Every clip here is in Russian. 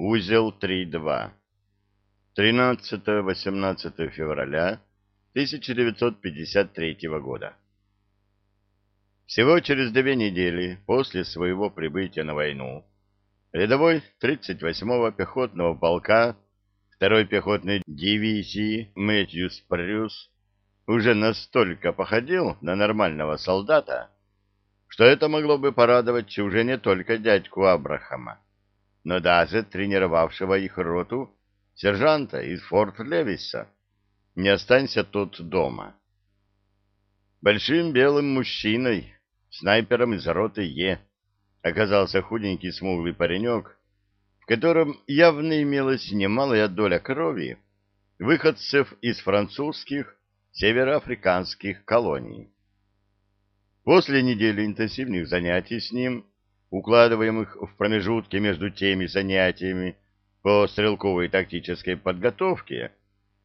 Узел 3.2. 13-18 февраля 1953 года. Всего через две недели после своего прибытия на войну рядовой 38-го пехотного полка 2-й пехотной дивизии Мэтью Спрюс уже настолько походил на нормального солдата, что это могло бы порадовать уже не только дядьку Абрахама, но даже тренировавшего их роту сержанта из Форт Левиса. Не останься тут дома. Большим белым мужчиной, снайпером из роты Е, оказался худенький смуглый паренек, в котором явно имелась немалая доля крови выходцев из французских североафриканских колоний. После недели интенсивных занятий с ним, укладываемых в промежутки между теми занятиями по стрелковой тактической подготовке,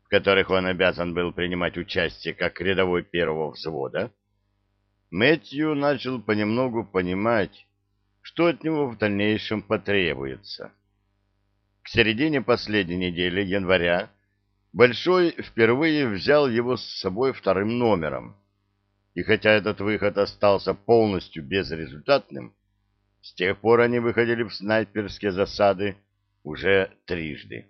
в которых он обязан был принимать участие как рядовой первого взвода, Мэтью начал понемногу понимать, что от него в дальнейшем потребуется. К середине последней недели января Большой впервые взял его с собой вторым номером. И хотя этот выход остался полностью безрезультатным, с тех пор они выходили в снайперские засады уже трижды.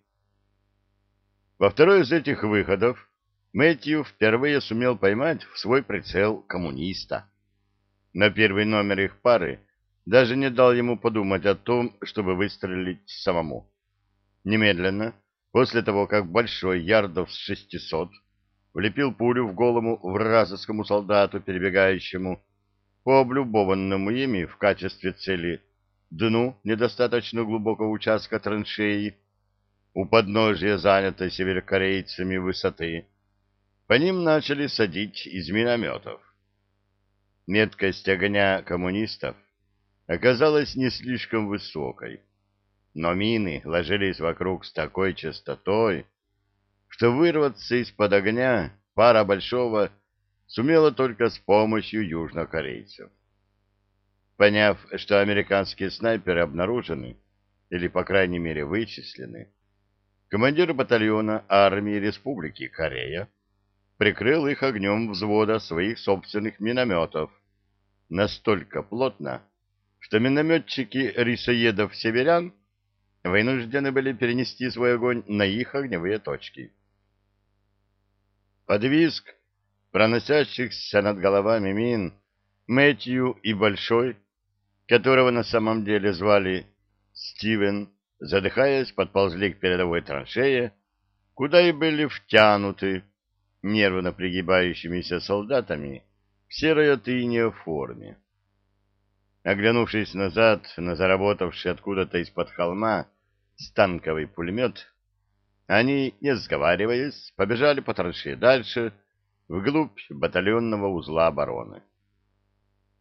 Во второй из этих выходов Мэтью впервые сумел поймать в свой прицел коммуниста. Но первый номер их пары даже не дал ему подумать о том, чтобы выстрелить самому. Немедленно После того, как большой ярдов с шестисот влепил пулю в голову вражескому солдату, перебегающему по облюбованному ими в качестве цели дну недостаточно глубокого участка траншеи у подножия занятой северокорейцами высоты, по ним начали садить из минометов. Меткость огня коммунистов оказалась не слишком высокой но мины ложились вокруг с такой частотой, что вырваться из-под огня пара большого сумела только с помощью южнокорейцев. Поняв, что американские снайперы обнаружены, или, по крайней мере, вычислены, командир батальона армии Республики Корея прикрыл их огнем взвода своих собственных минометов настолько плотно, что минометчики рисоедов-северян вынуждены были перенести свой огонь на их огневые точки. Под визг проносящихся над головами мин Мэтью и Большой, которого на самом деле звали Стивен, задыхаясь, подползли к передовой траншее, куда и были втянуты нервно пригибающимися солдатами в серой от форме. Оглянувшись назад на заработавший откуда-то из-под холма станковый пулемет, они, не сговариваясь, побежали по траншее дальше, вглубь батальонного узла обороны.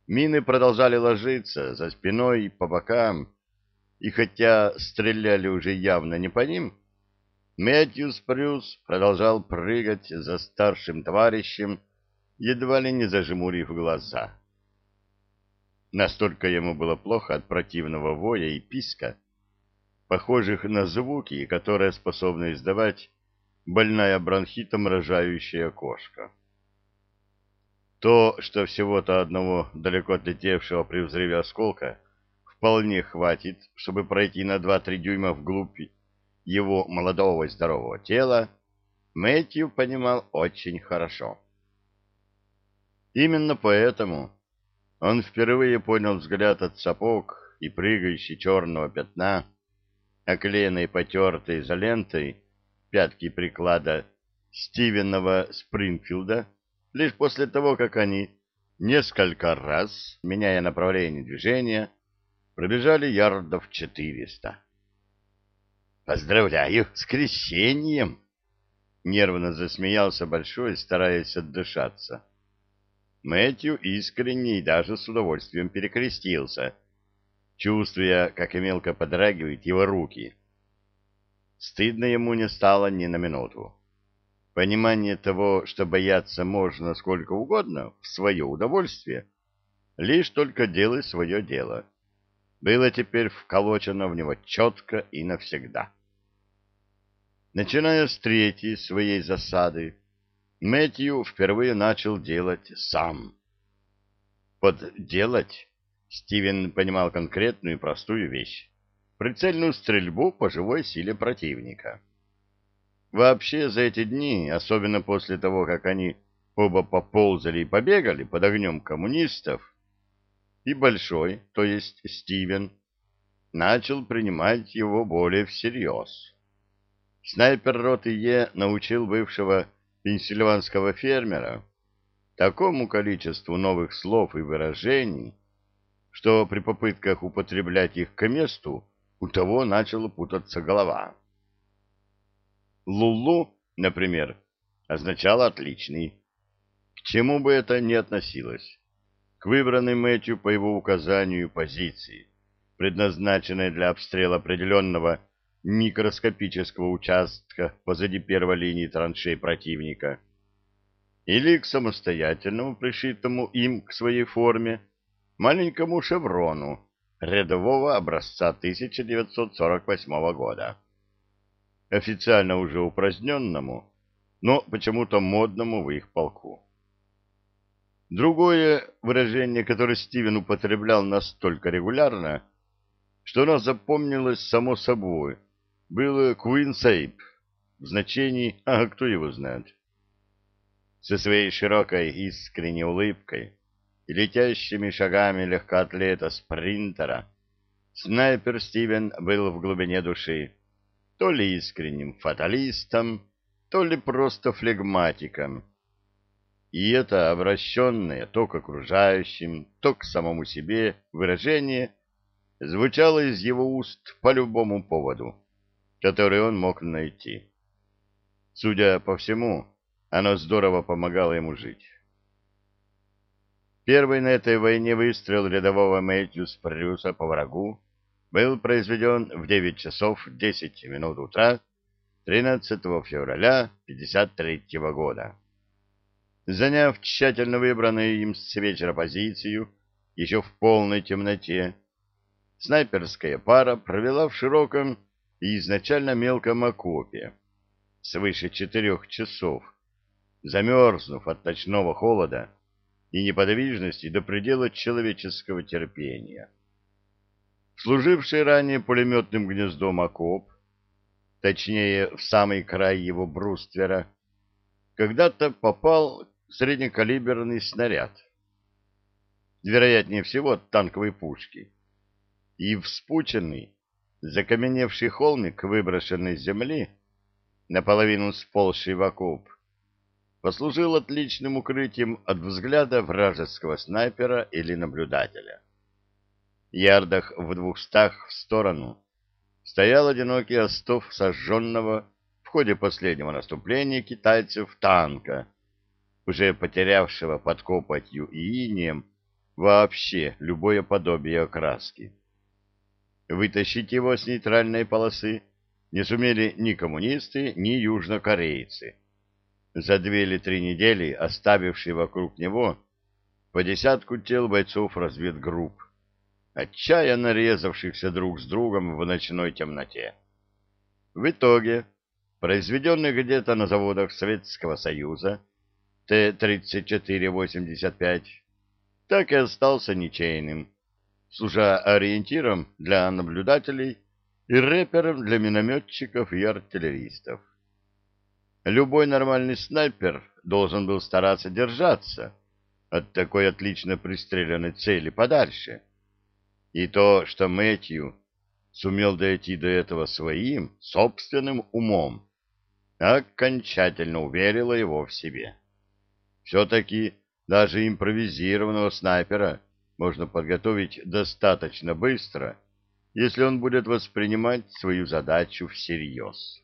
Мины продолжали ложиться за спиной и по бокам, и хотя стреляли уже явно не по ним, Мэтьюс Прюс продолжал прыгать за старшим товарищем, едва ли не зажмурив глаза. Настолько ему было плохо от противного воя и писка, похожих на звуки, которые способна издавать больная бронхитом рожающая кошка. То, что всего-то одного далеко отлетевшего при взрыве осколка вполне хватит, чтобы пройти на 2-3 дюйма вглубь его молодого и здорового тела, Мэтью понимал очень хорошо. Именно поэтому он впервые понял взгляд от сапог и прыгающий черного пятна, оклеенной потертой изолентой пятки приклада Стивенова Спрингфилда лишь после того, как они несколько раз, меняя направление движения, пробежали ярдов четыреста. «Поздравляю с крещением!» Нервно засмеялся Большой, стараясь отдышаться. Мэтью искренне и даже с удовольствием перекрестился — чувствуя, как мелко подрагивают его руки. Стыдно ему не стало ни на минуту. Понимание того, что бояться можно сколько угодно, в свое удовольствие, лишь только делай свое дело. было теперь вколочено в него четко и навсегда. Начиная с третьей своей засады, Мэтью впервые начал делать сам. Под «делать» Стивен понимал конкретную и простую вещь — прицельную стрельбу по живой силе противника. Вообще за эти дни, особенно после того, как они оба поползали и побегали под огнем коммунистов, и Большой, то есть Стивен, начал принимать его более всерьез. Снайпер роты Е научил бывшего пенсильванского фермера такому количеству новых слов и выражений, что при попытках употреблять их к месту у того начала путаться голова. «Лулу», например, означало «отличный». К чему бы это ни относилось. К выбранной Мэтью по его указанию позиции, предназначенной для обстрела определенного микроскопического участка позади первой линии траншей противника, или к самостоятельному пришитому им к своей форме маленькому шеврону рядового образца 1948 года официально уже упраздненному, но почему-то модному в их полку. Другое выражение, которое Стивен употреблял настолько регулярно, что оно запомнилось само собой, было «куинсейп» в значении «а кто его знает». Со своей широкой искренней улыбкой и летящими шагами легкоатлета-спринтера снайпер Стивен был в глубине души то ли искренним фаталистом, то ли просто флегматиком. И это обращенное то к окружающим, то к самому себе выражение звучало из его уст по любому поводу, который он мог найти. Судя по всему, оно здорово помогало ему жить. Первый на этой войне выстрел рядового Мэтью Спрюса по врагу был произведен в 9 часов 10 минут утра 13 февраля 1953 года. Заняв тщательно выбранную им с вечера позицию, еще в полной темноте, снайперская пара провела в широком и изначально мелком окопе свыше четырех часов, замерзнув от ночного холода и неподвижности до предела человеческого терпения. Служивший ранее пулеметным гнездом окоп, точнее, в самый край его бруствера, когда-то попал среднекалиберный снаряд, вероятнее всего танковой пушки, и вспученный, закаменевший холмик выброшенной земли, наполовину сползший в окоп, послужил отличным укрытием от взгляда вражеского снайпера или наблюдателя ярдах в двухстах в сторону стоял одинокий остов сожженного в ходе последнего наступления китайцев танка, уже потерявшего под копотью и инеем вообще любое подобие окраски. Вытащить его с нейтральной полосы не сумели ни коммунисты, ни южнокорейцы, за две или три недели оставившие вокруг него по десятку тел бойцов разведгрупп, отчаянно резавшихся друг с другом в ночной темноте. В итоге, произведенный где-то на заводах Советского Союза Т-34-85 так и остался ничейным, служа ориентиром для наблюдателей и рэпером для минометчиков и артиллеристов. Любой нормальный снайпер должен был стараться держаться от такой отлично пристреленной цели подальше, и то, что Мэтью сумел дойти до этого своим, собственным умом, окончательно уверило его в себе. Все-таки даже импровизированного снайпера можно подготовить достаточно быстро, если он будет воспринимать свою задачу всерьез.